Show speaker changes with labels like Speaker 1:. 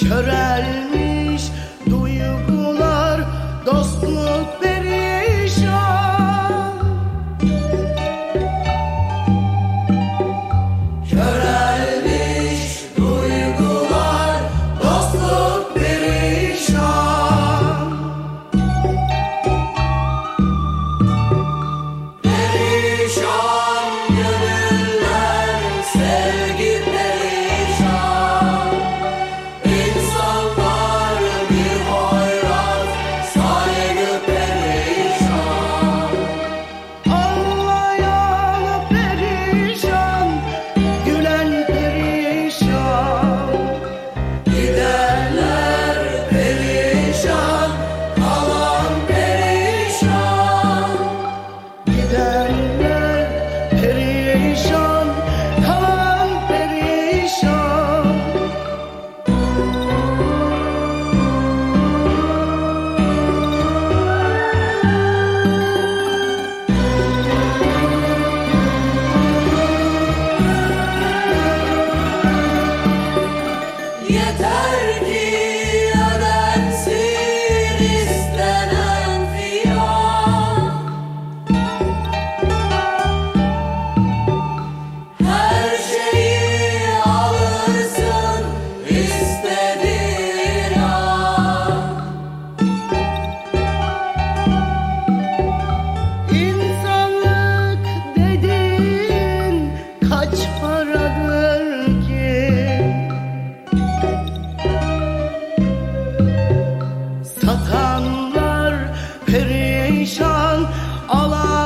Speaker 1: körelmiş duygular dostluk perişan. Körelmiş duygular dostluk perişan. Perişan. Hey! Perişan alan